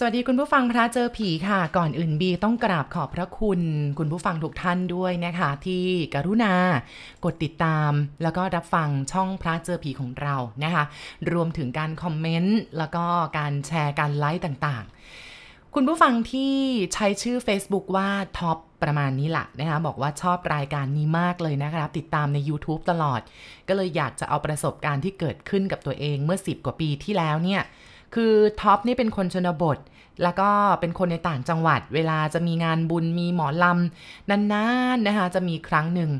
สวัสดีคุณผู้ฟังพระเจอผีค่ะ ก่อนอื่นบีต้องกราบขอบพระคุณ คุณผู้ฟังทุกท่านด้วยนะคะ ที่กรุณากดติดตาม แล้วก็รับฟังช่องพระเจอผีของเรานะคะ รวมถึงการคอมเมนต์แล้วก็การแชร์การไลค์ต่างๆ คุณผู้ฟังที่ใช้ชื่อ Facebook ว่าท็อปประมาณนี้แหละนะคะบอกว่าชอบรายการนี้มากเลยนะคะติดตามใน YouTube ตลอด ก็เลยอยากจะเอาประสบการณ์ที่เกิดขึ้นกับตัวเองเมื่อ 10 กว่าปีที่แล้วเนี่ย คือท็อปนี่เป็นคนชนบท แล้วก็เป็นคนในต่างจังหวัด เวลาจะมีงานบุญมีหมอลำนานๆนะคะจะมีครั้งหนึ่ง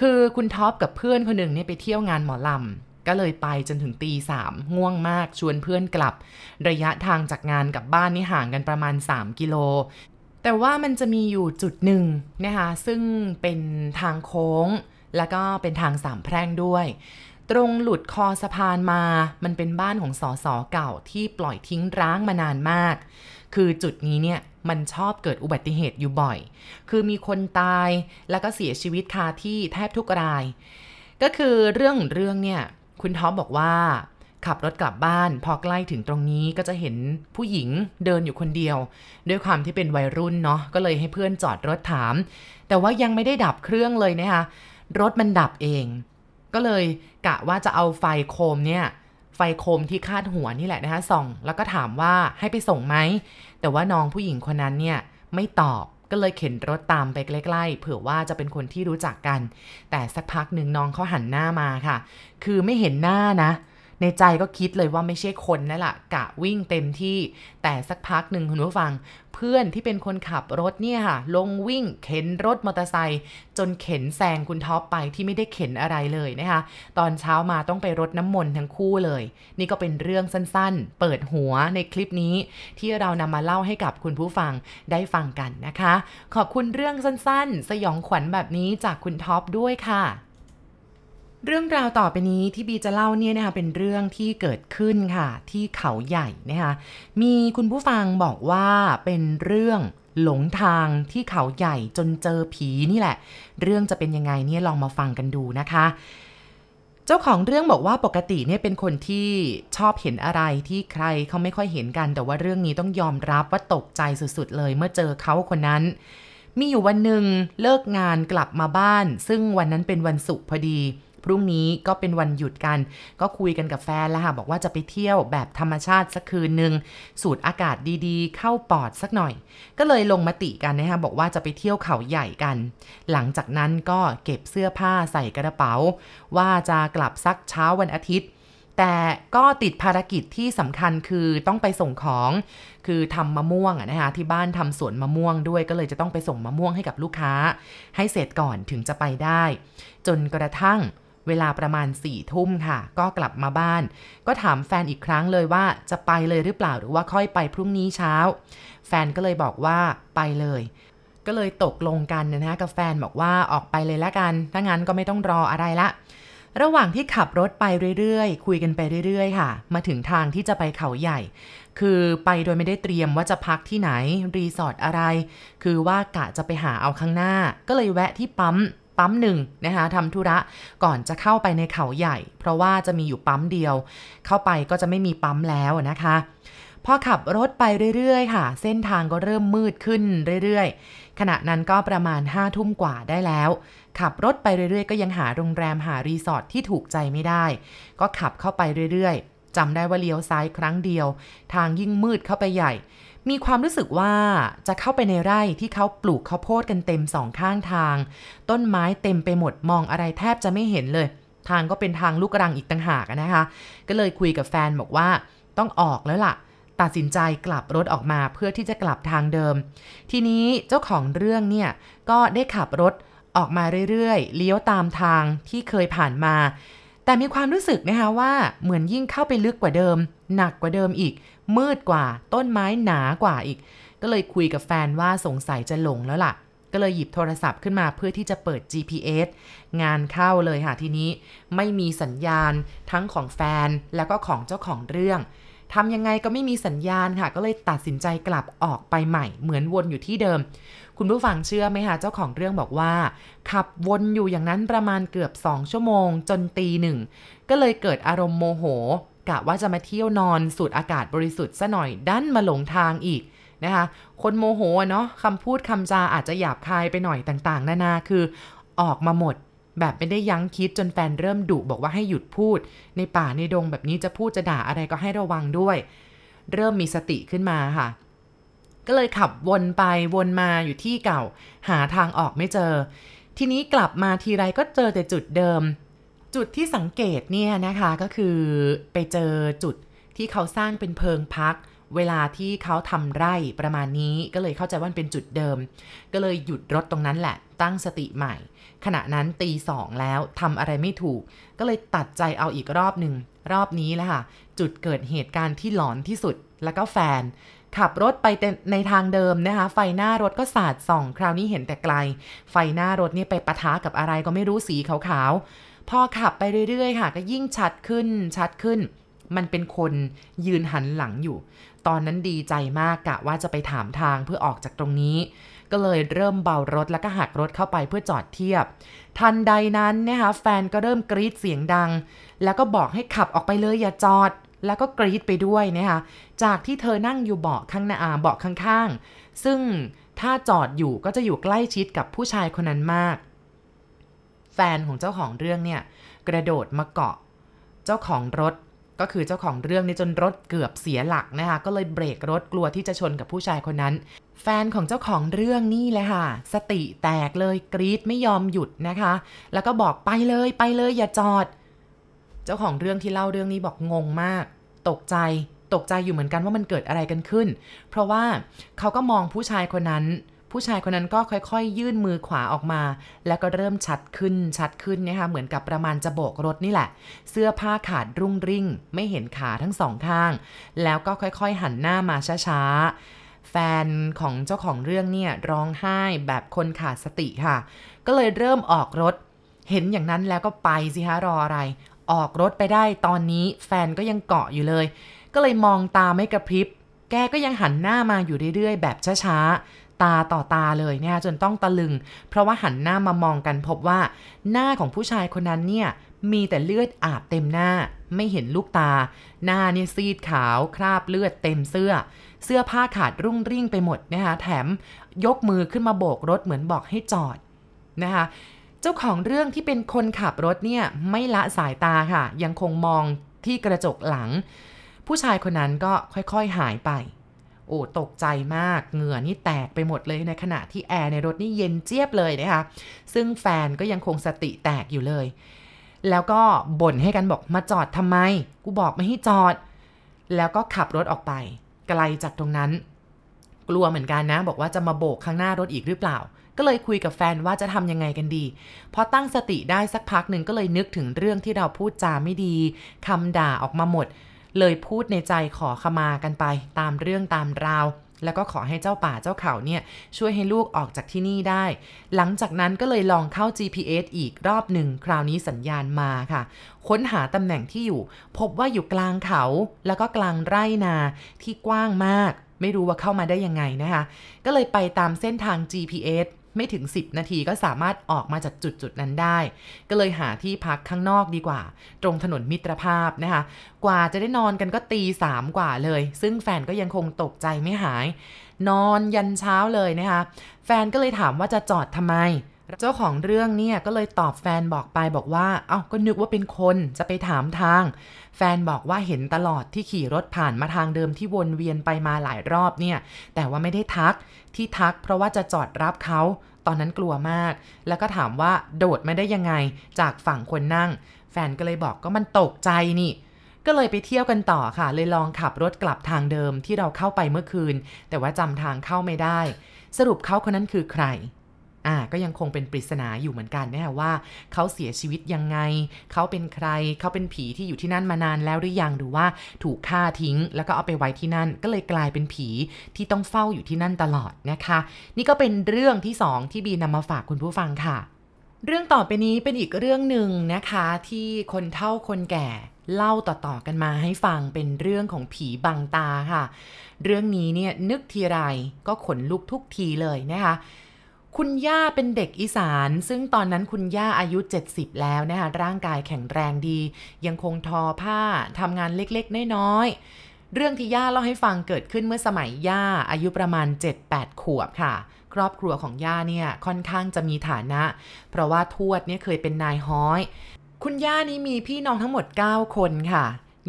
คือคุณท็อปกับเพื่อนคนหนึ่งเนี่ยไปเที่ยวงานหมอลำก็เลยไปจนถึงตีสามง่วงมากชวนเพื่อนกลับ ระยะทางจากงานกับบ้านนี่ห่างกันประมาณ 3 กิโล แต่ว่ามันจะมีอยู่จุดหนึ่งนะคะซึ่งเป็นทางโค้ง แล้วก็เป็นทางสามแพร่งด้วย ตรงหลุดคอสะพานมา มันเป็นบ้านของสอสอเก่าที่ปล่อยทิ้งร้างมานานมาก คือจุดนี้เนี่ยมันชอบเกิดอุบัติเหตุอยู่บ่อย คือมีคนตายแล้วก็เสียชีวิตคาที่แทบทุกราย ก็คือเรื่องเรื่องเนี่ยคุณท็อปบอกว่า ขับรถกลับบ้าน พอใกล้ถึงตรงนี้ก็จะเห็นผู้หญิงเดินอยู่คนเดียว ด้วยความที่เป็นวัยรุ่นเนาะก็เลยให้เพื่อนจอดรถถาม แต่ว่ายังไม่ได้ดับเครื่องเลยนะคะรถมันดับเอง ก็เลยกะว่าจะเอาไฟโคมเนี่ยไฟโคมที่คาดหัวนี่แหละนะคะส่อง แล้วก็ถามว่าให้ไปส่งไหม แต่ว่าน้องผู้หญิงคนนั้นเนี่ยไม่ตอบก็เลยเข็นรถตามไปใกล้ๆ เผื่อว่าจะเป็นคนที่รู้จักกัน แต่สักพักหนึ่งน้องเขาหันหน้ามาค่ะ คือไม่เห็นหน้านะ ในใจก็คิดเลยว่าไม่ใช่คนนั่นแหละกะวิ่งเต็มที่ แต่สักพักหนึ่งคุณผู้ฟัง เพื่อนที่เป็นคนขับรถเนี่ยค่ะ ลงวิ่งเข็นรถมอเตอร์ไซค์จนเข็นแซงคุณท็อปไปที่ไม่ได้เข็นอะไรเลยนะคะ ตอนเช้ามาต้องไปรดน้ำมนต์ทั้งคู่เลย นี่ก็เป็นเรื่องสั้นๆ เปิดหัวในคลิปนี้ ที่เรานำมาเล่าให้กับคุณผู้ฟังได้ฟังกันนะคะ ขอบคุณเรื่องสั้นๆ สยองขวัญแบบนี้จากคุณท็อปด้วยค่ะ เรื่องราวต่อไปนี้ที่บีจะเล่าเนี่ยนะคะเป็นเรื่องที่เกิดขึ้นค่ะ ที่เขาใหญ่นะคะมีคุณผู้ฟังบอกว่าเป็นเรื่องหลงทางที่เขาใหญ่จนเจอผีนี่แหละ เรื่องจะเป็นยังไงเนี่ยลองมาฟังกันดูนะคะ เจ้าของเรื่องบอกว่าปกติเนี่ยเป็นคนที่ชอบเห็นอะไรที่ใครเขาไม่ค่อยเห็นกัน แต่ว่าเรื่องนี้ต้องยอมรับว่าตกใจสุดๆ เลยเมื่อเจอเขาคนนั้นมีอยู่วันหนึ่งเลิกงานกลับมาบ้าน ซึ่งวันนั้นเป็นวันศุกร์พอดี พรุ่งนี้ก็เป็นวันหยุดกัน ก็คุยกันกับแฟนแล้วค่ะบอกว่าจะไปเที่ยวแบบธรรมชาติสักคืนหนึ่งสูดอากาศดีๆ เข้าปอดสักหน่อย ก็เลยลงมติกันนะคะบอกว่าจะไปเที่ยวเขาใหญ่กัน หลังจากนั้นก็เก็บเสื้อผ้าใส่กระเป๋า ว่าจะกลับสักเช้าวันอาทิตย์แต่ก็ติดภารกิจที่สำคัญคือต้องไปส่งของ คือทำมะม่วงนะคะที่บ้านทำสวนมะม่วงด้วยก็เลยจะต้องไปส่งมะม่วงให้กับลูกค้า ให้เสร็จก่อนถึงจะไปได้ จนกระทั่ง เวลาประมาณสี่ทุ่มค่ะ ก็กลับมาบ้าน ก็ถามแฟนอีกครั้งเลยว่าจะไปเลยหรือเปล่าหรือว่าค่อยไปพรุ่งนี้เช้า แฟนก็เลยบอกว่าไปเลย ก็เลยตกลงกันนะฮะกับแฟนบอกว่าออกไปเลยละกัน ถ้างั้นก็ไม่ต้องรออะไรละระหว่างที่ขับรถไปเรื่อยๆ คุยกันไปเรื่อย ๆ ค่ะ มาถึงทางที่จะไปเขาใหญ่ คือไปโดยไม่ได้เตรียมว่าจะพักที่ไหน รีสอร์ทอะไร คือว่ากะจะไปหาเอาข้างหน้า ก็เลยแวะที่ปั๊ม ปั๊มหนึ่งนะคะทำธุระก่อนจะเข้าไปในเขาใหญ่ เพราะว่าจะมีอยู่ปั๊มเดียว เข้าไปก็จะไม่มีปั๊มแล้วนะคะพอขับรถไปเรื่อยๆ ค่ะ เส้นทางก็เริ่มมืดขึ้นเรื่อยๆ ขณะนั้นก็ประมาณห้าทุ่มกว่าได้แล้ว ขับรถไปเรื่อยๆ ก็ยังหาโรงแรมหารีสอร์ทที่ถูกใจไม่ได้ ก็ขับเข้าไปเรื่อยๆจำได้ว่าเลี้ยวซ้ายครั้งเดียว ทางยิ่งมืดเข้าไปใหญ่ มีความรู้สึกว่าจะเข้าไปในไร่ที่เขาปลูกข้าวโพดกันเต็มสองข้างทาง ต้นไม้เต็มไปหมดมองอะไรแทบจะไม่เห็นเลย ทางก็เป็นทางลูกรังอีกต่างหากนะคะ ก็เลยคุยกับแฟนบอกว่าต้องออกแล้วล่ะ ตัดสินใจกลับรถออกมาเพื่อที่จะกลับทางเดิม ทีนี้เจ้าของเรื่องเนี่ยก็ได้ขับรถออกมาเรื่อยๆ เลี้ยวตามทางที่เคยผ่านมา แต่มีความรู้สึกนะคะว่าเหมือนยิ่งเข้าไปลึกกว่าเดิม หนักกว่าเดิมอีก มืดกว่า ต้นไม้หนากว่าอีก ก็เลยคุยกับแฟนว่าสงสัยจะหลงแล้วล่ะ ก็เลยหยิบโทรศัพท์ขึ้นมาเพื่อที่จะเปิด GPS งานเข้าเลยค่ะทีนี้ ไม่มีสัญญาณทั้งของแฟนแล้วก็ของเจ้าของเรื่อง ทำยังไงก็ไม่มีสัญญาณค่ะ ก็เลยตัดสินใจกลับออกไปใหม่ เหมือนวนอยู่ที่เดิม คุณผู้ฟังเชื่อไหมคะเจ้าของเรื่องบอกว่า ขับวนอยู่อย่างนั้นประมาณเกือบสองชั่วโมง จนตีหนึ่ง ก็เลยเกิดอารมณ์โมโหกะว่าจะมาเที่ยวนอนสูดอากาศบริสุทธิ์ซะหน่อยดันมาหลงทางอีกนะคะคนโมโหเนาะคำพูดคำจาอาจจะหยาบคายไปหน่อยต่างๆ นานาคือออกมาหมด แบบไม่ได้ยั้งคิดจนแฟนเริ่มดุบอกว่าให้หยุดพูด ในป่าในดงแบบนี้จะพูดจะด่าอะไรก็ให้ระวังด้วย เริ่มมีสติขึ้นมาค่ะ ก็เลยขับวนไปวนมาอยู่ที่เก่า หาทางออกไม่เจอ ทีนี้กลับมาทีไรก็เจอแต่จุดเดิม จุดที่สังเกตเนี่ยนะคะก็คือไปเจอจุดที่เขาสร้างเป็นเพิงพัก เวลาที่เขาทำไร่ประมาณนี้ก็เลยเข้าใจว่าเป็นจุดเดิม ก็เลยหยุดรถตรงนั้นแหละ ตั้งสติใหม่ ขณะนั้นตีสองแล้วทำอะไรไม่ถูก ก็เลยตัดใจเอาอีกรอบหนึ่ง รอบนี้แหละค่ะ จุดเกิดเหตุการณ์ที่หลอนที่สุดแล้วก็แฟน ขับรถไปในทางเดิมนะคะ ไฟหน้ารถก็สาดส่อง คราวนี้เห็นแต่ไกล ไฟหน้ารถนี่ไปปะทะกับอะไรก็ไม่รู้สีขาวๆ พอขับไปเรื่อยๆ ค่ะ ก็ยิ่งชัดขึ้นชัดขึ้น มันเป็นคนยืนหันหลังอยู่ ตอนนั้นดีใจมากกะว่าจะไปถามทางเพื่อออกจากตรงนี้ ก็เลยเริ่มเบารถแล้วก็หักรถเข้าไปเพื่อจอดเทียบ ทันใดนั้นนะคะแฟนก็เริ่มกรีดเสียงดัง แล้วก็บอกให้ขับออกไปเลยอย่าจอด แล้วก็กรีดไปด้วยนะคะจากที่เธอนั่งอยู่เบาะข้างหน้าเบาะข้างๆ ซึ่งถ้าจอดอยู่ก็จะอยู่ใกล้ชิดกับผู้ชายคนนั้นมาก แฟนของเจ้าของเรื่องเนี่ยกระโดดมาเกาะ เจ้าของรถ ก็คือเจ้าของเรื่องนี่จนรถเกือบเสียหลักนะคะ ก็เลยเบรกรถกลัวที่จะชนกับผู้ชายคนนั้น แฟนของเจ้าของเรื่องนี่แหละค่ะ สติแตกเลยกรีดไม่ยอมหยุดนะคะ แล้วก็บอกไปเลยไปเลยอย่าจอด เจ้าของเรื่องที่เล่าเรื่องนี้บอกงงมาก ตกใจตกใจอยู่เหมือนกันว่ามันเกิดอะไรกันขึ้น เพราะว่าเขาก็มองผู้ชายคนนั้น ผู้ชายคนนั้นก็ค่อยๆยื่นมือขวาออกมา แล้วก็เริ่มชัดขึ้นชัดขึ้นนะคะเหมือนกับประมาณจะโบกรถนี่แหละ เสื้อผ้าขาดรุ่งริ่ง ไม่เห็นขาทั้งสองข้าง แล้วก็ค่อยๆหันหน้ามาช้าๆ แฟนของเจ้าของเรื่องเนี่ยร้องไห้แบบคนขาดสติค่ะ ก็เลยเริ่มออกรถ เห็นอย่างนั้นแล้วก็ไปสิคะรออะไร ออกรถไปได้ตอนนี้แฟนก็ยังเกาะอยู่เลย ก็เลยมองตาไม่กระพริบแกก็ยังหันหน้ามาอยู่เรื่อยๆ แบบช้าๆ ตาต่อตาเลยเนี่ยจนต้องตะลึง เพราะว่าหันหน้ามามองกันพบว่าหน้าของผู้ชายคนนั้นเนี่ยมีแต่เลือดอาบเต็มหน้า ไม่เห็นลูกตา หน้าเนี่ยซีดขาวคราบเลือดเต็มเสื้อ เสื้อผ้าขาดรุ่งริ่งไปหมดนะคะแถมยกมือขึ้นมาโบกรถเหมือนบอกให้จอดนะคะเจ้าของเรื่องที่เป็นคนขับรถเนี่ยไม่ละสายตาค่ะ ยังคงมองที่กระจกหลัง ผู้ชายคนนั้นก็ค่อยๆหายไป โอ้ตกใจมากเหงื่อนี่แตกไปหมดเลยในขณะที่แอร์ในรถนี่เย็นเจี๊ยบเลยนะคะซึ่งแฟนก็ยังคงสติแตกอยู่เลย แล้วก็บ่นให้กันบอกมาจอดทำไม กูบอกไม่ให้จอด แล้วก็ขับรถออกไป ไกลจากตรงนั้น กลัวเหมือนกันนะ บอกว่าจะมาโบกข้างหน้ารถอีกหรือเปล่า ก็เลยคุยกับแฟนว่าจะทำยังไงกันดีพอตั้งสติได้สักพักหนึ่งก็เลยนึกถึงเรื่องที่เราพูดจาไม่ดีคำด่าออกมาหมด เลยพูดในใจขอขมากันไปตามเรื่องตามราว แล้วก็ขอให้เจ้าป่าเจ้าเขาเนี่ยช่วยให้ลูกออกจากที่นี่ได้ หลังจากนั้นก็เลยลองเข้า GPS อีกรอบหนึ่งคราวนี้สัญญาณมาค่ะ ค้นหาตำแหน่งที่อยู่ พบว่าอยู่กลางเขาแล้วก็กลางไร่นาที่กว้างมาก ไม่รู้ว่าเข้ามาได้ยังไงนะคะ ก็เลยไปตามเส้นทาง GPS ไม่ถึง 10 นาทีก็สามารถออกมาจากจุดจุดนั้นได้ ก็เลยหาที่พักข้างนอกดีกว่า ตรงถนนมิตรภาพนะคะ กว่าจะได้นอนกันก็ตีสามกว่าเลย ซึ่งแฟนก็ยังคงตกใจไม่หาย นอนยันเช้าเลยนะคะ แฟนก็เลยถามว่าจะจอดทำไม เจ้าของเรื่องเนี่ยก็เลยตอบแฟนบอกไปบอกว่า เอา้าก็นึกว่าเป็นคนจะไปถามทาง แฟนบอกว่าเห็นตลอดที่ขี่รถผ่านมาทางเดิมที่วนเวียนไปมาหลายรอบเนี่ย แต่ว่าไม่ได้ทักที่ทักเพราะว่าจะจอดรับเขาตอนนั้นกลัวมาก แล้วก็ถามว่าโดดไม่ได้ยังไงจากฝั่งคนนั่ง แฟนก็เลยบอกก็มันตกใจนี่ก็เลยไปเที่ยวกันต่อค่ะ เลยลองขับรถกลับทางเดิมที่เราเข้าไปเมื่อคืน แต่ว่าจำทางเข้าไม่ได้ สรุปเขาคนนั้นคือใคร อ่าก็ยังคงเป็นปริศนาอยู่เหมือนกันนะว่าเขาเสียชีวิตยังไง เขาเป็นใคร เขาเป็นผีที่อยู่ที่นั่นมานานแล้วหรือยังหรือว่าถูกฆ่าทิ้ง แล้วก็เอาไปไว้ที่นั่น ก็เลยกลายเป็นผีที่ต้องเฝ้าอยู่ที่นั่นตลอดนะคะ นี่ก็เป็นเรื่องที่สองที่บีนำมาฝากคุณผู้ฟังค่ะ เรื่องต่อไปนี้เป็นอีกเรื่องหนึ่งนะคะ ที่คนเฒ่าคนแก่เล่าต่อๆกันมาให้ฟังเป็นเรื่องของผีบังตาค่ะ เรื่องนี้เนี่ยนึกทีไรก็ขนลุกทุกทีเลยนะคะ คุณย่าเป็นเด็กอีสาน ซึ่งตอนนั้นคุณย่าอายุ 70 แล้วนะคะร่างกายแข็งแรงดี ยังคงทอผ้าทำงานเล็กๆ น้อยๆ เรื่องที่ย่าเล่าให้ฟังเกิดขึ้นเมื่อสมัยย่าอายุประมาณ 7-8 ขวบค่ะ ครอบครัวของย่าเนี่ยค่อนข้างจะมีฐานะ เพราะว่าทวดเนี่ยเคยเป็นนายฮ้อย คุณย่านี้มีพี่น้องทั้งหมด 9 คนค่ะ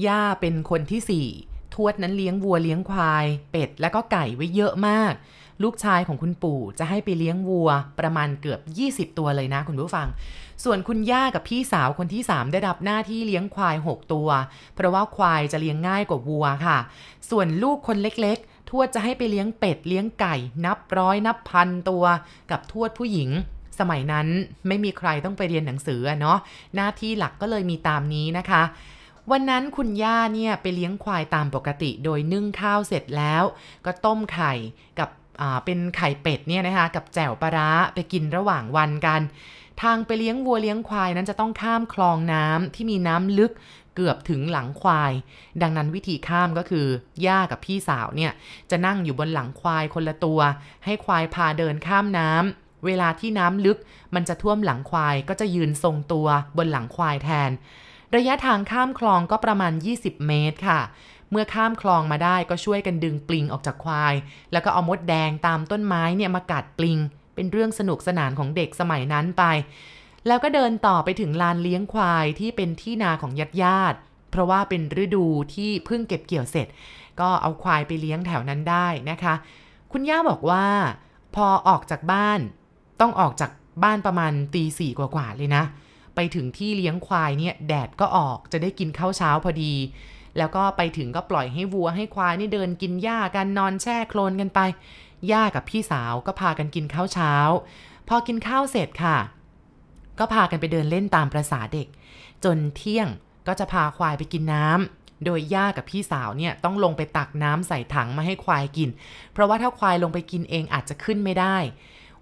ย่าเป็นคนที่ 4 ทวดนั้นเลี้ยงวัวเลี้ยงควาย เป็ดและก็ไก่ไว้เยอะมาก ลูกชายของคุณปู่จะให้ไปเลี้ยงวัวประมาณเกือบ 20 ตัวเลยนะคุณผู้ฟัง ส่วนคุณย่ากับพี่สาวคนที่ 3 ได้รับหน้าที่เลี้ยงควาย 6 ตัว เพราะว่าควายจะเลี้ยงง่ายกว่าวัวค่ะ ส่วนลูกคนเล็กๆ ทวดจะให้ไปเลี้ยงเป็ดเลี้ยงไก่ นับร้อยนับพันตัว กับทวดผู้หญิงสมัยนั้นไม่มีใครต้องไปเรียนหนังสือเนาะหน้าที่หลักก็เลยมีตามนี้นะคะ วันนั้นคุณย่าเนี่ยไปเลี้ยงควายตามปกติ โดยนึ่งข้าวเสร็จแล้ว ก็ต้มไข่กับ เป็นไข่เป็ดเนี่ยนะคะกับแจ่วปลาร้าไปกินระหว่างวันกัน ทางไปเลี้ยงวัวเลี้ยงควายนั้นจะต้องข้ามคลองน้ำที่มีน้ำลึกเกือบถึงหลังควาย ดังนั้นวิธีข้ามก็คือย่ากับพี่สาวเนี่ยจะนั่งอยู่บนหลังควายคนละตัว ให้ควายพาเดินข้ามน้ำเวลาที่น้ำลึกมันจะท่วมหลังควายก็จะยืนทรงตัวบนหลังควายแทน ระยะทางข้ามคลองก็ประมาณ 20 เมตรค่ะ เมื่อข้ามคลองมาได้ก็ช่วยกันดึงปลิงออกจากควาย แล้วก็เอามดแดงตามต้นไม้เนี่ยมากัดปลิง เป็นเรื่องสนุกสนานของเด็กสมัยนั้นไป แล้วก็เดินต่อไปถึงลานเลี้ยงควายที่เป็นที่นาของญาติญาติเพราะว่าเป็นฤดูที่เพิ่งเก็บเกี่ยวเสร็จ ก็เอาควายไปเลี้ยงแถวนั้นได้นะคะ คุณย่าบอกว่า พอออกจากบ้าน ต้องออกจากบ้านประมาณตีสี่กว่าๆเลยนะ ไปถึงที่เลี้ยงควายเนี่ยแดดก็ออกจะได้กินข้าวเช้าพอดี แล้วก็ไปถึงก็ปล่อยให้วัวให้ควายนี่เดินกินหญ้ากันนอนแช่โคลนกันไป ย่ากับพี่สาวก็พากันกินข้าวเช้า พอกินข้าวเสร็จค่ะ ก็พากันไปเดินเล่นตามประษาเด็ก จนเที่ยงก็จะพาควายไปกินน้ำโดยย่ากับพี่สาวเนี่ยต้องลงไปตักน้ำใส่ถังมาให้ควายกิน เพราะว่าถ้าควายลงไปกินเองอาจจะขึ้นไม่ได้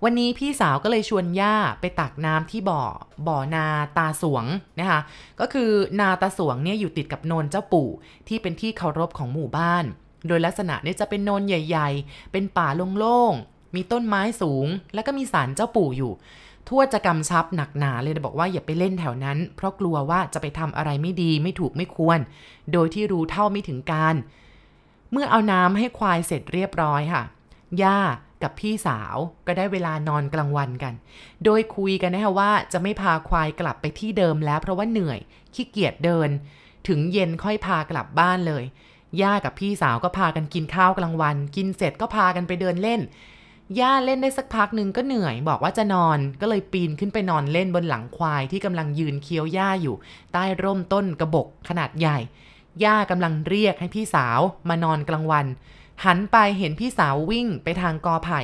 วันนี้พี่สาวก็เลยชวนย่าไปตักน้ำที่บ่อ บ่อนาตาสวงนะคะ ก็คือนาตาสวงเนี่ยอยู่ติดกับโนนเจ้าปู่ ที่เป็นที่เคารพของหมู่บ้าน โดยลักษณะเนี่ยจะเป็นโนนใหญ่ ๆ เป็นป่าโล่งๆ มีต้นไม้สูง แล้วก็มีศาลเจ้าปู่อยู่ทวดจะกำชับหนักหนาเลยบอกว่าอย่าไปเล่นแถวนั้น เพราะกลัวว่าจะไปทำอะไรไม่ดีไม่ถูกไม่ควร โดยที่รู้เท่าไม่ถึงการ เมื่อเอาน้ำให้ควายเสร็จเรียบร้อยค่ะย่า กับพี่สาวก็ได้เวลานอนกลางวันกัน โดยคุยกันนะคะว่าจะไม่พาควายกลับไปที่เดิมแล้วเพราะว่าเหนื่อยขี้เกียจเดิน ถึงเย็นค่อยพากลับบ้านเลย ย่ากับพี่สาวก็พากันกินข้าวกลางวัน กินเสร็จก็พากันไปเดินเล่น ย่าเล่นได้สักพักหนึ่งก็เหนื่อย บอกว่าจะนอนก็เลยปีนขึ้นไปนอนเล่นบนหลังควายที่กำลังยืนเคี้ยวหญ้าอยู่ ใต้ร่มต้นกระบกขนาดใหญ่ ย่ากำลังเรียกให้พี่สาวมานอนกลางวัน หันไปเห็นพี่สาววิ่งไปทางกอไผ่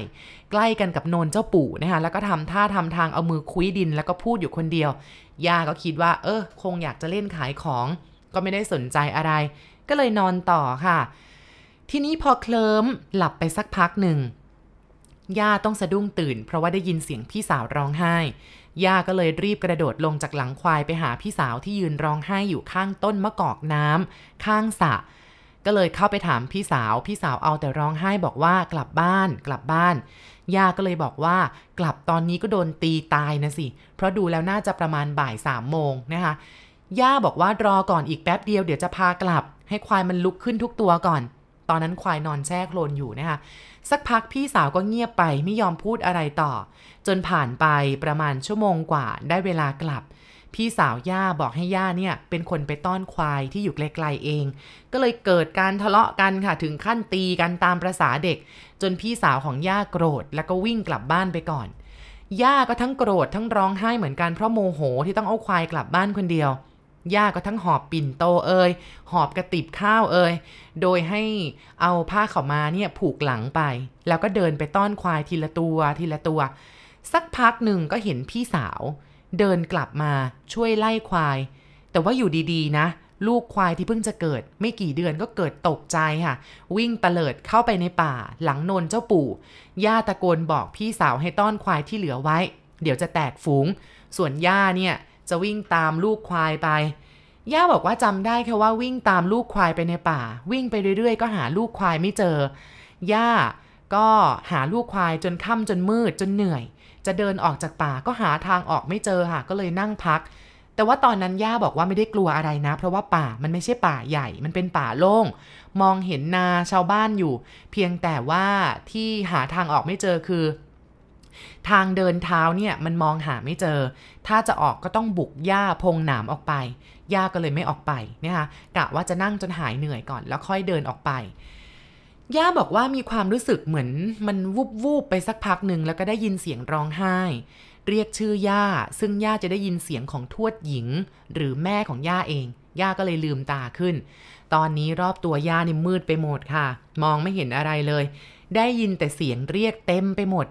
ใกล้กันกับโนนเจ้าปู่นะคะแล้วก็ทำท่าทำทางเอามือคุ้ยดิน แล้วก็พูดอยู่คนเดียว ย่าก็คิดว่า เออ คงอยากจะเล่นขายของ ก็ไม่ได้สนใจอะไร ก็เลยนอนต่อค่ะ ทีนี้พอเคลิ้มหลับไปสักพักหนึ่งย่าต้องสะดุ้งตื่น เพราะว่าได้ยินเสียงพี่สาวร้องไห้ ย่าก็เลยรีบกระโดดลงจากหลังควายไปหาพี่สาวที่ยืนร้องไห้อยู่ข้างต้นมะกอกน้ำข้างสระ ก็เลยเข้าไปถามพี่สาว พี่สาวเอาแต่ร้องไห้บอกว่ากลับบ้าน กลับบ้าน ย่าก็เลยบอกว่ากลับตอนนี้ก็โดนตีตายนะสิ เพราะดูแล้วน่าจะประมาณบ่ายสามโมงนะคะ ย่าบอกว่ารอก่อนอีกแป๊บเดียวเดี๋ยวจะพากลับ ให้ควายมันลุกขึ้นทุกตัวก่อน ตอนนั้นควายนอนแช่โคลนอยู่นะคะ สักพักพี่สาวก็เงียบไปไม่ยอมพูดอะไรต่อ จนผ่านไปประมาณชั่วโมงกว่าได้เวลากลับ พี่สาวย่าบอกให้ย่าเนี่ย เป็นคนไปต้อนควายที่อยู่ไกลๆเอง ก็เลยเกิดการทะเลาะกันค่ะถึงขั้นตีกันตามประษาเด็ก จนพี่สาวของย่าโกรธ แล้วก็วิ่งกลับบ้านไปก่อน ย่าก็ทั้งโกรธทั้งร้องไห้เหมือนกันเพราะโมโหที่ต้องเอาควายกลับบ้านคนเดียวย่าก็ทั้งหอบปิ่นโตเอ่ยหอบกระติบข้าวเอ่ยโดยให้เอาผ้าข่ามาเนี่ยผูกหลังไป แล้วก็เดินไปต้อนควายทีละตัวทีละตัว สักพักหนึ่งก็เห็นพี่สาว เดินกลับมาช่วยไล่ควาย แต่ว่าอยู่ดีๆ นะ ลูกควายที่เพิ่งจะเกิด ไม่กี่เดือนก็เกิดตกใจค่ะ วิ่งเตลิดเข้าไปในป่า หลังนนเจ้าปู่ ย่าตะโกนบอกพี่สาวให้ต้อนควายที่เหลือไว้ เดี๋ยวจะแตกฝูง ส่วนย่าเนี่ยจะวิ่งตามลูกควายไป ย่าบอกว่าจำได้แค่ว่าวิ่งตามลูกควายไปในป่า วิ่งไปเรื่อยๆ ก็หาลูกควายไม่เจอย่าก็หาลูกควายจนค่ำจนมืดจนเหนื่อย จะเดินออกจากป่าก็หาทางออกไม่เจอค่ะ ก็เลยนั่งพัก แต่ว่าตอนนั้นย่าบอกว่าไม่ได้กลัวอะไรนะ เพราะว่าป่ามันไม่ใช่ป่าใหญ่ มันเป็นป่าโล่ง มองเห็นนาชาวบ้านอยู่ เพียงแต่ว่าที่หาทางออกไม่เจอคือ ทางเดินเท้าเนี่ยมันมองหาไม่เจอ ถ้าจะออกก็ต้องบุกหญ้าพงหนามออกไปย่าก็เลยไม่ออกไปนะคะกะว่าจะนั่งจนหายเหนื่อยก่อน แล้วค่อยเดินออกไป ย่าบอกว่ามีความรู้สึกเหมือนมันวูบวูบไปสักพักหนึ่งแล้วก็ได้ยินเสียงร้องไห้ เรียกชื่อย่า ซึ่งย่าจะได้ยินเสียงของทวดหญิง หรือแม่ของย่าเอง ย่าก็เลยลืมตาขึ้น ตอนนี้รอบตัวย่านี่มืดไปหมดค่ะ มองไม่เห็นอะไรเลย ได้ยินแต่เสียงเรียกเต็มไปหมด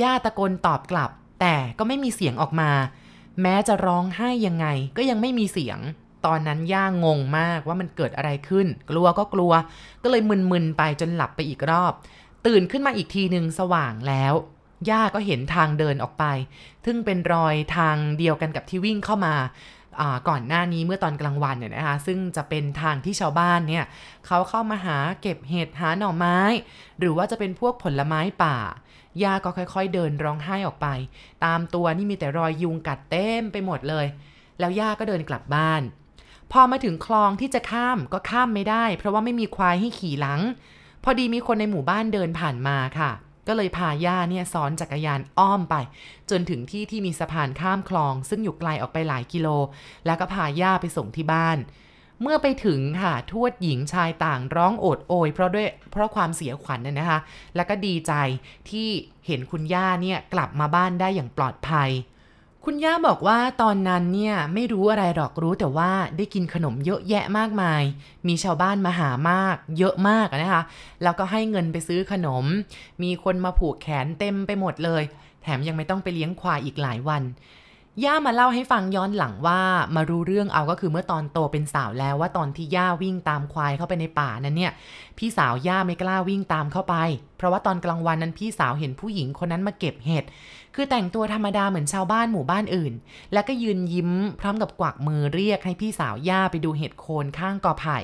ย่าตะโกนตอบกลับ แต่ก็ไม่มีเสียงออกมา แม้จะร้องไห้ยังไงก็ยังไม่มีเสียง ตอนนั้นย่างงมากว่ามันเกิดอะไรขึ้น กลัวก็กลัว ก็เลยมึนๆไปจนหลับไปอีกรอบ ตื่นขึ้นมาอีกทีหนึ่งสว่างแล้วย่าก็เห็นทางเดินออกไป ซึ่งเป็นรอยทางเดียวกันกับที่วิ่งเข้ามาก่อนหน้านี้เมื่อตอนกลางวันเนี่ยนะคะ ซึ่งจะเป็นทางที่ชาวบ้านเนี่ยเขาเข้ามาหาเก็บเห็ดหาหน่อไม้ หรือว่าจะเป็นพวกผลไม้ป่า ย่าก็ค่อยๆเดินร้องไห้ออกไป ตามตัวนี่มีแต่รอยยุงกัดเต็มไปหมดเลย แล้วย่าก็เดินกลับบ้าน พอมาถึงคลองที่จะข้ามก็ข้ามไม่ได้ เพราะว่าไม่มีควายให้ขี่หลัง พอดีมีคนในหมู่บ้านเดินผ่านมาค่ะ ก็เลยพาย่าเนี่ยซ้อนจักรยานอ้อมไป จนถึงที่ที่มีสะพานข้ามคลอง ซึ่งอยู่ไกลออกไปหลายกิโล แล้วก็พาย่าไปส่งที่บ้าน เมื่อไปถึงค่ะทวดหญิงชายต่างร้องโอดโอย เพราะด้วยเพราะความเสียขวัญน่ยนะคะ แล้วก็ดีใจที่เห็นคุณย่าเนี่ยกลับมาบ้านได้อย่างปลอดภัย คุณย่าบอกว่าตอนนั้นเนี่ยไม่รู้อะไรหรอกรู้แต่ว่าได้กินขนมเยอะแยะมากมาย มีชาวบ้านมาหามาก เยอะมากนะคะ แล้วก็ให้เงินไปซื้อขนม มีคนมาผูกแขนเต็มไปหมดเลย แถมยังไม่ต้องไปเลี้ยงควายอีกหลายวัน ย่ามาเล่าให้ฟังย้อนหลังว่ามารู้เรื่องเอาก็คือเมื่อตอนโตเป็นสาวแล้วว่าตอนที่ย่าวิ่งตามควายเข้าไปในป่านั้นเนี่ย พี่สาวย่าไม่กล้าวิ่งตามเข้าไป เพราะว่าตอนกลางวันนั้นพี่สาวเห็นผู้หญิงคนนั้นมาเก็บเห็ดคือแต่งตัวธรรมดาเหมือนชาวบ้านหมู่บ้านอื่น แล้วก็ยืนยิ้มพร้อมกับกวักมือเรียกให้พี่สาวย่าไปดูเห็ดโคนข้างกอไผ่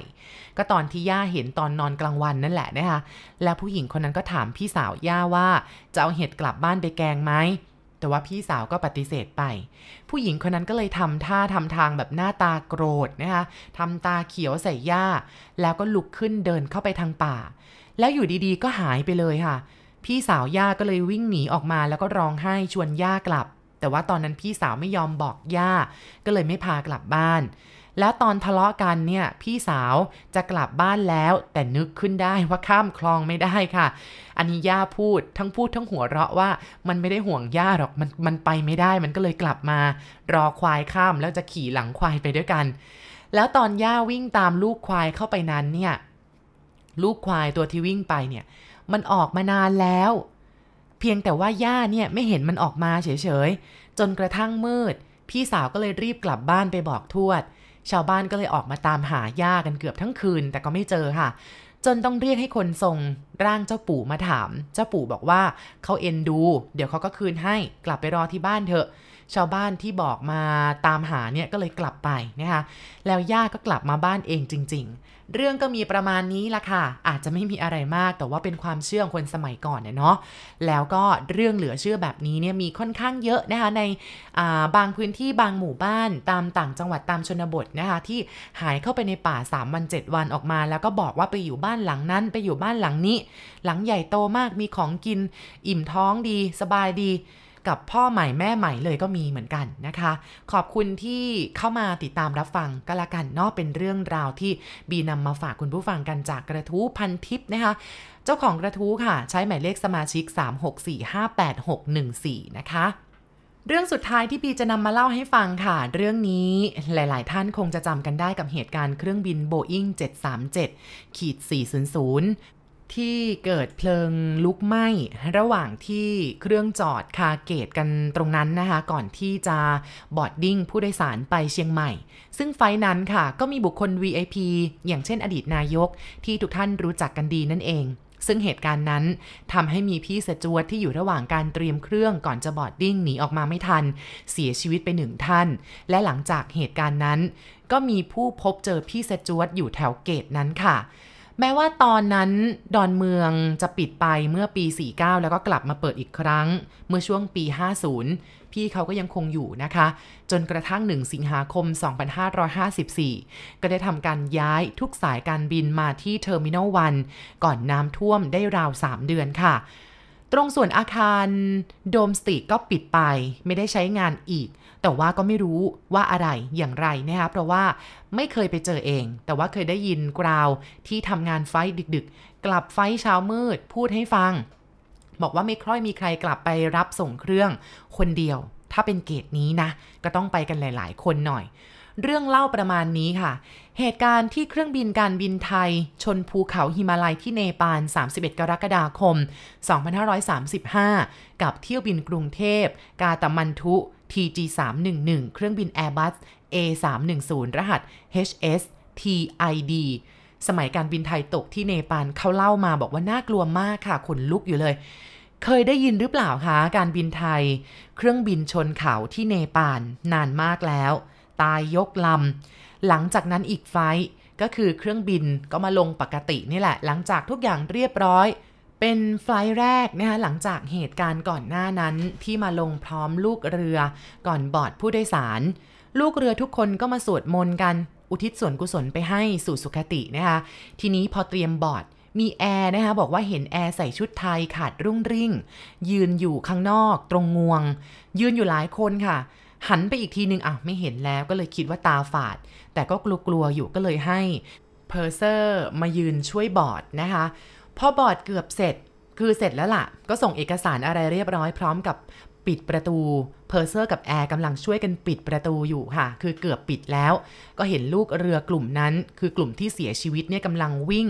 ก็ตอนที่ย่าเห็นตอนนอนกลางวันนั่นแหละนะคะแล้วผู้หญิงคนนั้นก็ถามพี่สาวย่าว่าจะเอาเห็ดกลับบ้านไปแกงไหม แต่ว่าพี่สาวก็ปฏิเสธไป ผู้หญิงคนนั้นก็เลยทำท่าทำทางแบบหน้าตาโกรธนะคะทำตาเขียวใส่ย่าแล้วก็ลุกขึ้นเดินเข้าไปทางป่า แล้วอยู่ดีๆ ก็หายไปเลยค่ะ พี่สาวย่าก็เลยวิ่งหนีออกมาแล้วก็ร้องไห้ชวนย่ากลับ แต่ว่าตอนนั้นพี่สาวไม่ยอมบอกย่าก็เลยไม่พากลับบ้าน แล้วตอนทะเลาะกันเนี่ยพี่สาวจะกลับบ้านแล้วแต่นึกขึ้นได้ว่าข้ามคลองไม่ได้ค่ะ อันนี้ย่าพูดทั้งพูดทั้งหัวเราะว่ามันไม่ได้ห่วงย่าหรอกมันมันไปไม่ได้มันก็เลยกลับมา รอควายข้ามแล้วจะขี่หลังควายไปด้วยกัน แล้วตอนย่าวิ่งตามลูกควายเข้าไปนั้นเนี่ยลูกควายตัวที่วิ่งไปเนี่ย มันออกมานานแล้ว เพียงแต่ว่าย่าเนี่ยไม่เห็นมันออกมาเฉยๆ จนกระทั่งมืด พี่สาวก็เลยรีบกลับบ้านไปบอกทวด ชาวบ้านก็เลยออกมาตามหาย่ากันเกือบทั้งคืน แต่ก็ไม่เจอค่ะ จนต้องเรียกให้คนทรงร่างเจ้าปู่มาถาม เจ้าปู่บอกว่าเขาเอ็นดู เดี๋ยวเขาก็คืนให้กลับไปรอที่บ้านเถอะ ชาวบ้านที่บอกมาตามหาเนี่ยก็เลยกลับไปนะคะแล้วย่าก็กลับมาบ้านเองจริง ๆ เรื่องก็มีประมาณนี้ละค่ะ อาจจะไม่มีอะไรมากแต่ว่าเป็นความเชื่อของคนสมัยก่อนเนี่ยเนาะแล้วก็เรื่องเหลือเชื่อแบบนี้เนี่ยมีค่อนข้างเยอะนะคะในบางพื้นที่บางหมู่บ้านตามต่างจังหวัดตามชนบทนะคะที่หายเข้าไปในป่า 3 วัน 7 วันออกมา แล้วก็บอกว่าไปอยู่บ้านหลังนั้นไปอยู่บ้านหลังนี้ หลังใหญ่โตมากมีของกิน อิ่มท้องดีสบายดี กับพ่อใหม่แม่ใหม่เลยก็มีเหมือนกันนะคะ ขอบคุณที่เข้ามาติดตามรับฟังก็แล้วกันเนอกเป็นเรื่องราวที่บีนำมาฝากคุณผู้ฟังกันจากกระทู้พันทิปนะคะเจ้าของกระทู้ค่ะ ใช้หมายเลขสมาชิก 3645861นะคะเรื่องสุดท้ายที่บีจะนำมาเล่าให้ฟังค่ะ เรื่องนี้หลาย ๆ ท่านคงจะจำกันได้กับเหตุการณ์เครื่องบิน Boeing 737ขีด400 ที่เกิดเพลิงลุกไหม้ระหว่างที่เครื่องจอดคาเกตกันตรงนั้นนะคะ ก่อนที่จะบอดดิ้งผู้โดยสารไปเชียงใหม่ ซึ่งไฟนั้นค่ะ ก็มีบุคคล VIP อย่างเช่นอดีตนายกที่ทุกท่านรู้จักกันดีนั่นเอง ซึ่งเหตุการณ์นั้นทำให้มีพี่สจวตที่อยู่ระหว่างการเตรียมเครื่องก่อนจะบอดดิ้งหนีออกมาไม่ทัน เสียชีวิตไปหนึ่งท่าน และหลังจากเหตุการณ์นั้น ก็มีผู้พบเจอพี่สจวตอยู่แถวเกตนั้นค่ะ แม้ว่าตอนนั้นดอนเมืองจะปิดไปเมื่อปี 49 แล้วก็กลับมาเปิดอีกครั้ง เมื่อช่วงปี 50 พี่เขาก็ยังคงอยู่นะคะ จนกระทั่ง 1 สิงหาคม 2554 ก็ได้ทำการย้ายทุกสายการบินมาที่ terminal one ก่อนน้ำท่วมได้ราว 3 เดือนค่ะ ตรงส่วนอาคาร domestic ก็ปิดไป ไม่ได้ใช้งานอีก แต่ว่าก็ไม่รู้ว่าอะไรอย่างไรนะคะเพราะว่าไม่เคยไปเจอเอง แต่ว่าเคยได้ยิน ground ที่ทำงานไฟดึกๆ กลับไฟเช้ามืดพูดให้ฟัง บอกว่าไม่ค่อยมีใครกลับไปรับส่งเครื่องคนเดียว ถ้าเป็นเกตนี้นะ ก็ต้องไปกันหลาย ๆ คนหน่อย เรื่องเล่าประมาณนี้ค่ะ เหตุการณ์ที่เครื่องบินการบินไทย ชนภูเขาหิมาลัยที่เนปาล 31 กรกฎาคม 2535 กับเที่ยวบินกรุงเทพ กาตามันทุ TG 311 เครื่องบิน Airbus A 310 รหัส HS TID สมัยการบินไทยตกที่เนปาลเขาเล่ามาบอกว่าน่ากลัวมากค่ะขนลุกอยู่เลย เคยได้ยินหรือเปล่าคะการบินไทย เครื่องบินชนเขาที่เนปาลนานมากแล้ว ตายยกลำ หลังจากนั้นอีกไฟก็คือเครื่องบินก็มาลงปกตินี่แหละ หลังจากทุกอย่างเรียบร้อย เป็นไฟล์แรกนะคะหลังจากเหตุการณ์ก่อนหน้านั้นที่มาลงพร้อมลูกเรือ ก่อนบอร์ดผู้โดยสาร ลูกเรือทุกคนก็มาสวดมนต์กัน อุทิศส่วนกุศลไปให้สู่สุคตินะคะทีนี้พอเตรียมบอร์ดมีแอร์นะคะบอกว่าเห็นแอร์ใส่ชุดไทยขาดรุ่งริ่ง ยืนอยู่ข้างนอกตรงงวง ยืนอยู่หลายคนค่ะ หันไปอีกทีนึงอะไม่เห็นแล้วก็เลยคิดว่าตาฝาด แต่ก็กลัวๆอยู่ก็เลยให้ purser มายืนช่วยบอร์ดนะคะพอบอร์ดเกือบเสร็จคือเสร็จแล้วล่ะ ก็ส่งเอกสารอะไรเรียบร้อยพร้อมกับปิดประตู purser กับแอร์กำลังช่วยกันปิดประตูอยู่ค่ะ คือเกือบปิดแล้ว ก็เห็นลูกเรือกลุ่มนั้น คือกลุ่มที่เสียชีวิตเนี่ยกำลังวิ่ง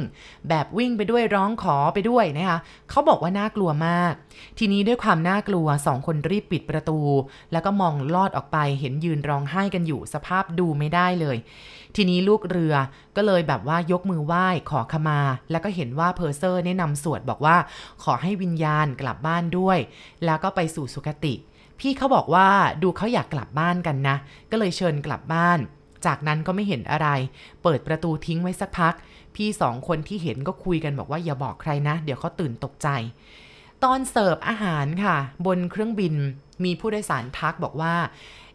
แบบวิ่งไปด้วยร้องขอไปด้วยนะคะเขาบอกว่าน่ากลัวมาก ทีนี้ด้วยความน่ากลัวสองคนรีบปิดประตู แล้วก็มองลอดออกไปเห็นยืนร้องไห้กันอยู่สภาพดูไม่ได้เลย ทีนี้ลูกเรือก็เลยแบบว่ายกมือไหว้ขอขมา แล้วก็เห็นว่าเพอร์เซอร์เนี่ยนำสวดบอกว่า ขอให้วิญญาณกลับบ้านด้วย แล้วก็ไปสู่สุคติ พี่เขาบอกว่าดูเขาอยากกลับบ้านกันนะ ก็เลยเชิญกลับบ้าน จากนั้นก็ไม่เห็นอะไร เปิดประตูทิ้งไว้สักพัก พี่สองคนที่เห็นก็คุยกันบอกว่าอย่าบอกใครนะ เดี๋ยวเขาตื่นตกใจ ตอนเสิร์ฟอาหารค่ะ บนเครื่องบินมีผู้โดยสารทักบอกว่า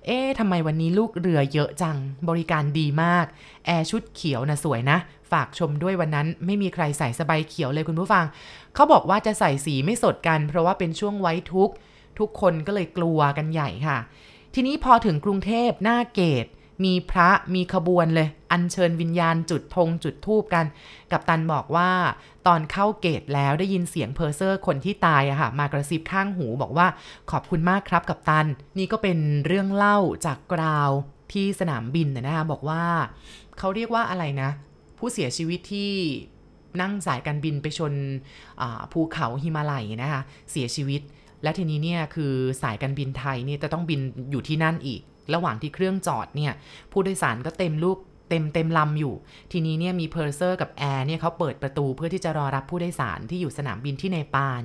เอ๊ะทำไมวันนี้ลูกเรือเยอะจัง บริการดีมาก แอร์ชุดเขียวนะสวยนะ ฝากชมด้วยวันนั้นไม่มีใครใส่สบายเขียวเลยคุณผู้ฟัง เขาบอกว่าจะใส่สีไม่สดกัน เพราะว่าเป็นช่วงไว้ทุกข์ ทุกคนก็เลยกลัวกันใหญ่ค่ะ ทีนี้พอถึงกรุงเทพหน้าเกต มีพระมีขบวนเลย อัญเชิญวิญญาณจุดธงจุดทูบกัน กับตันบอกว่าตอนเข้าเกตแล้วได้ยินเสียงเพอร์เซอร์คนที่ตายอะค่ะ มากระซิบข้างหูบอกว่าขอบคุณมากครับกับตัน นี่ก็เป็นเรื่องเล่าจากกราวที่สนามบินนะคะบอกว่าเขาเรียกว่าอะไรนะ ผู้เสียชีวิตที่นั่งสายการบินไปชนภูเขาหิมาลัยนะคะเสียชีวิต และทีนี้เนี่ยคือสายการบินไทยเนี่ยจะต้องบินอยู่ที่นั่นอีก ระหว่างที่เครื่องจอดเนี่ยผู้โดยสารก็เต็มลูกเต็มเต็มลำอยู่ ทีนี้เนี่ยมี purser กับแอร์เนี่ยเขาเปิดประตูเพื่อที่จะรอรับผู้โดยสารที่อยู่สนามบินที่เนปาล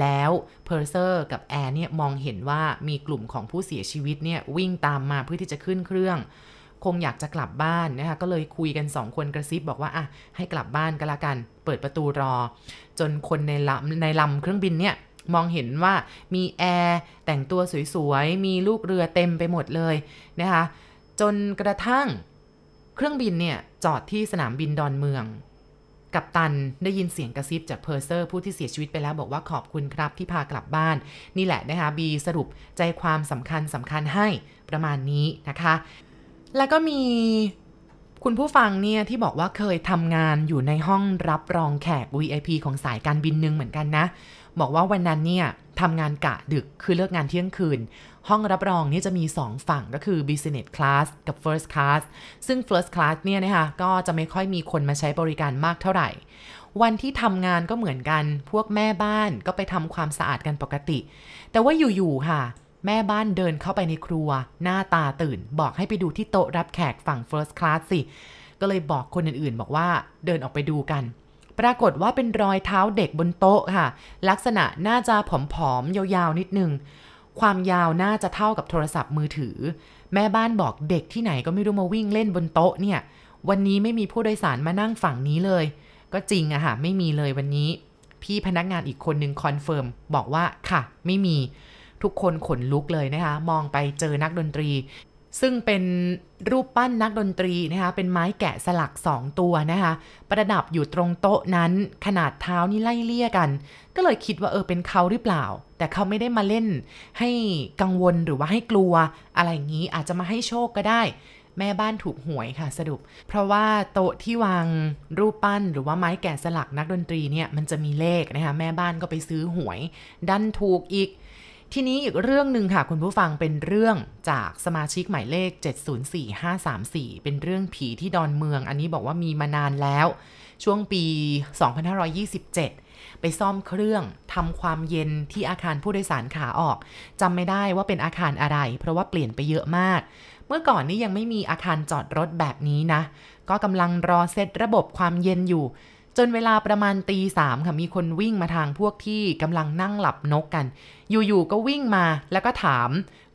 แล้ว purser กับแอร์เนี่ยมองเห็นว่ามีกลุ่มของผู้เสียชีวิตเนี่ยวิ่งตามมาเพื่อที่จะขึ้นเครื่อง คงอยากจะกลับบ้านนะคะก็เลยคุยกันสองคนกระซิบบอกว่าอะให้กลับบ้านก็แล้วกัน เปิดประตูรอ จนคนในลำในลำเครื่องบินเนี่ย มองเห็นว่ามีแอร์แต่งตัวสวยๆ มีลูกเรือเต็มไปหมดเลยนะคะ จนกระทั่งเครื่องบินเนี่ย จอดที่สนามบินดอนเมือง กัปตันได้ยินเสียงกระซิบจาก purser ผู้ที่เสียชีวิตไปแล้วบอกว่าขอบคุณครับที่พากลับบ้าน นี่แหละนะคะบีสรุปใจความสำคัญสำคัญให้ประมาณนี้นะคะ แล้วก็มีคุณผู้ฟังเนี่ยที่บอกว่าเคยทำงานอยู่ในห้องรับรองแขก VIP ของสายการบินหนึ่งเหมือนกันนะ บอกว่าวันนั้นเนี่ยทำงานกะดึกคือเลิกงานเที่ยงคืน ห้องรับรองนี่จะมี 2 ฝั่งก็คือ business class กับ first class ซึ่ง first class เนี่ยนะคะก็จะไม่ค่อยมีคนมาใช้บริการมากเท่าไหร่ วันที่ทำงานก็เหมือนกัน พวกแม่บ้านก็ไปทำความสะอาดกันปกติ แต่ว่าอยู่ๆค่ะ แม่บ้านเดินเข้าไปในครัว หน้าตาตื่น บอกให้ไปดูที่โต๊ะรับแขกฝั่ง first class สิ ก็เลยบอกคนอื่นๆ บอกว่าเดินออกไปดูกัน ปรากฏว่าเป็นรอยเท้าเด็กบนโต๊ะค่ะ ลักษณะน่าจะผอมๆ ยาวๆ นิดนึง ความยาวน่าจะเท่ากับโทรศัพท์มือถือ แม่บ้านบอกเด็กที่ไหนก็ไม่รู้มาวิ่งเล่นบนโต๊ะเนี่ย วันนี้ไม่มีผู้โดยสารมานั่งฝั่งนี้เลย ก็จริงอะค่ะ ไม่มีเลยวันนี้ พี่พนักงานอีกคนนึง confirm บอกว่าค่ะ ไม่มี ทุกคนขนลุกเลยนะคะ มองไปเจอนักดนตรี ซึ่งเป็นรูปปั้นนักดนตรีนะคะ เป็นไม้แกะสลัก2ตัวนะคะ ประดับอยู่ตรงโต๊ะนั้นขนาดเท้านี่ไล่เลี่ยกัน ก็เลยคิดว่าเออเป็นเขาหรือเปล่า แต่เขาไม่ได้มาเล่นให้กังวลหรือว่าให้กลัว อะไรอย่างนี้อาจจะมาให้โชคก็ได้ แม่บ้านถูกหวยค่ะสรุป เพราะว่าโต๊ะที่วางรูปปั้นหรือว่าไม้แกะสลักนักดนตรีเนี่ยมันจะมีเลขนะคะแม่บ้านก็ไปซื้อหวย ดันถูกอีก ทีนี้อีกเรื่องหนึ่งค่ะคุณผู้ฟังเป็นเรื่องจากสมาชิกหมายเลข 704534 เป็นเรื่องผีที่ดอนเมือง อันนี้บอกว่ามีมานานแล้ว ช่วงปี 2527 ไปซ่อมเครื่องทำความเย็นที่อาคารผู้โดยสารขาออกจำไม่ได้ว่าเป็นอาคารอะไร เพราะว่าเปลี่ยนไปเยอะมาก เมื่อก่อนนี้ยังไม่มีอาคารจอดรถแบบนี้นะ ก็กำลังรอเซตระบบความเย็นอยู่ จนเวลาประมาณตีสามค่ะมีคนวิ่งมาทางพวกที่กำลังนั่งหลับนกกัน อยู่ๆก็วิ่งมาแล้วก็ถาม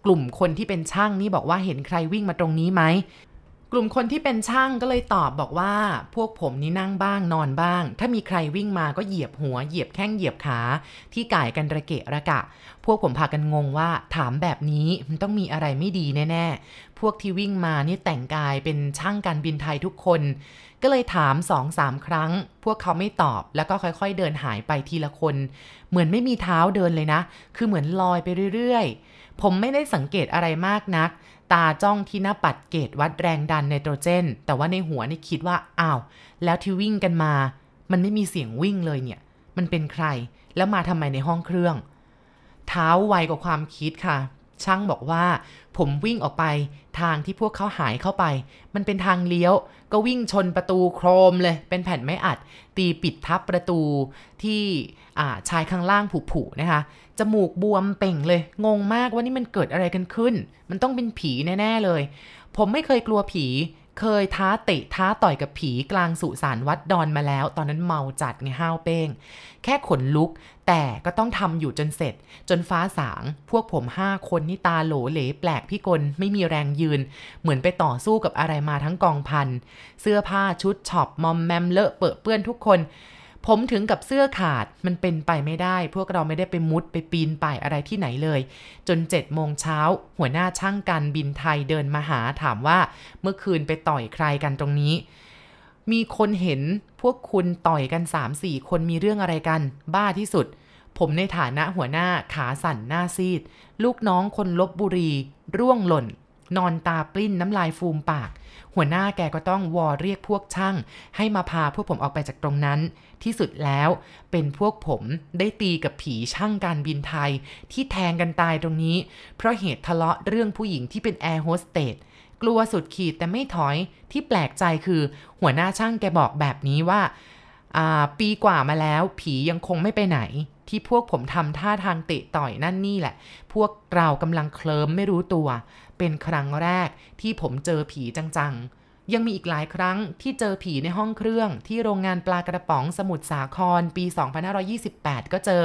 กลุ่มคนที่เป็นช่างนี่บอกว่าเห็นใครวิ่งมาตรงนี้ไหมกลุ่มคนที่เป็นช่างก็เลยตอบบอกว่า พวกผมนี่นั่งบ้างนอนบ้าง ถ้ามีใครวิ่งมาก็เหยียบหัวเหยียบแข้งเหยียบขา ที่ก่ายกันระเกะระกะ พวกผมพากันงงว่าถามแบบนี้มันต้องมีอะไรไม่ดีแน่ ๆ พวกที่วิ่งมานี่แต่งกายเป็นช่างการบินไทยทุกคน ก็เลยถามสองสามครั้ง พวกเขาไม่ตอบแล้วก็ค่อยๆ เดินหายไปทีละคน เหมือนไม่มีเท้าเดินเลยนะ คือเหมือนลอยไปเรื่อยๆ ผมไม่ได้สังเกตอะไรมากนัก ตาจ้องที่หน้าปัดเกตวัดแรงดันไนโตรเจน แต่ว่าในหัวนี่คิดว่าอ้าว แล้วที่วิ่งกันมา มันไม่มีเสียงวิ่งเลยเนี่ย มันเป็นใคร แล้วมาทำไมในห้องเครื่อง เท้าไวกว่าความคิดค่ะ ช่างบอกว่า ผมวิ่งออกไป ทางที่พวกเขาหายเข้าไป มันเป็นทางเลี้ยว ก็วิ่งชนประตูโครมเลย เป็นแผ่นไม้อัด ตีปิดทับประตูที่ชายข้างล่างผุๆนะคะ จมูกบวมเป่งเลย งงมากว่านี่มันเกิดอะไรกันขึ้น มันต้องเป็นผีแน่ ๆเลย ผมไม่เคยกลัวผี เคยท้าเตะท้าต่อยกับผีกลางสุสานวัดดอนมาแล้ว ตอนนั้นเมาจัดไงห้าวเป้ง แค่ขนลุก แต่ก็ต้องทำอยู่จนเสร็จ จนฟ้าสาง พวกผมห้าคนนี่ตาโหลเหลแปลกพี่กลไม่มีแรงยืน เหมือนไปต่อสู้กับอะไรมาทั้งกองพัน เสื้อผ้าชุดช็อปมอมแมมเลอะเปอะเปื้อนทุกคน ผมถึงกับเสื้อขาดมันเป็นไปไม่ได้ พวกเราไม่ได้ไปมุดไปปีนป่ายอะไรที่ไหนเลย จนเจ็ดโมงเช้า หัวหน้าช่างการบินไทยเดินมาหาถามว่าเมื่อคืนไปต่อยใครกันตรงนี้ มีคนเห็นพวกคุณต่อยกัน 3-4 คนมีเรื่องอะไรกัน บ้าที่สุด ผมในฐานะหัวหน้าขาสั่นหน้าซีด ลูกน้องคนลบบุรี ร่วงหล่น นอนตาปลิ้นน้ำลายฟูมปาก หัวหน้าแกก็ต้องวอเรียกพวกช่าง ให้มาพาพวกผมออกไปจากตรงนั้น ที่สุดแล้วเป็นพวกผมได้ตีกับผีช่างการบินไทย ที่แทงกันตายตรงนี้ เพราะเหตุทะเลาะเรื่องผู้หญิงที่เป็นแอร์โฮสเตสกลัวสุดขีดแต่ไม่ถอยที่แปลกใจคือหัวหน้าช่างแกบอกแบบนี้ว่า ปีกว่ามาแล้วผียังคงไม่ไปไหน ที่พวกผมทำท่าทางเตะต่อยนั่นนี่แหละ พวกเรากำลังเคลิ้มไม่รู้ตัว เป็นครั้งแรกที่ผมเจอผีจังๆ ยังมีอีกหลายครั้งที่เจอผีในห้องเครื่อง ที่โรงงานปลากระป๋องสมุทรสาครปี 2528 ก็เจอ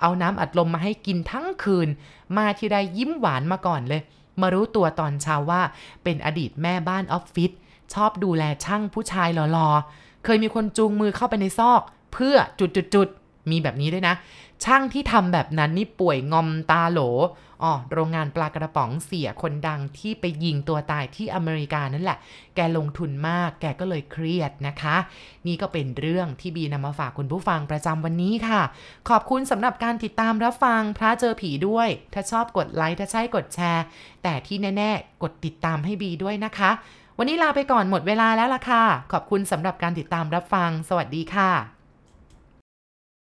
เอาน้ำอัดลมมาให้กินทั้งคืน มาทีไรยิ้มหวานมาก่อนเลย มารู้ตัวตอนเช้าว่า เป็นอดีตแม่บ้านออฟฟิศชอบดูแลช่างผู้ชายหล่อๆ เคยมีคนจูงมือเข้าไปในซอก เพื่อจุดๆ มีแบบนี้ด้วยนะ ช่างที่ทำแบบนั้นนี่ป่วยงอมตาโหลอ๋อโรงงานปลากระป๋องเสียคนดังที่ไปยิงตัวตายที่อเมริกานั่นแหละ แกลงทุนมาก แกก็เลยเครียดนะคะ นี่ก็เป็นเรื่องที่บีนำมาฝากคุณผู้ฟังประจำวันนี้ค่ะ ขอบคุณสำหรับการติดตามรับฟังพระเจอผีด้วย ถ้าชอบกดไลค์ ถ้าใช่กดแชร์ แต่ที่แน่ๆ กดติดตามให้บีด้วยนะคะ วันนี้ลาไปก่อนหมดเวลาแล้วล่ะค่ะ ขอบคุณสำหรับการติดตามรับฟัง สวัสดีค่ะ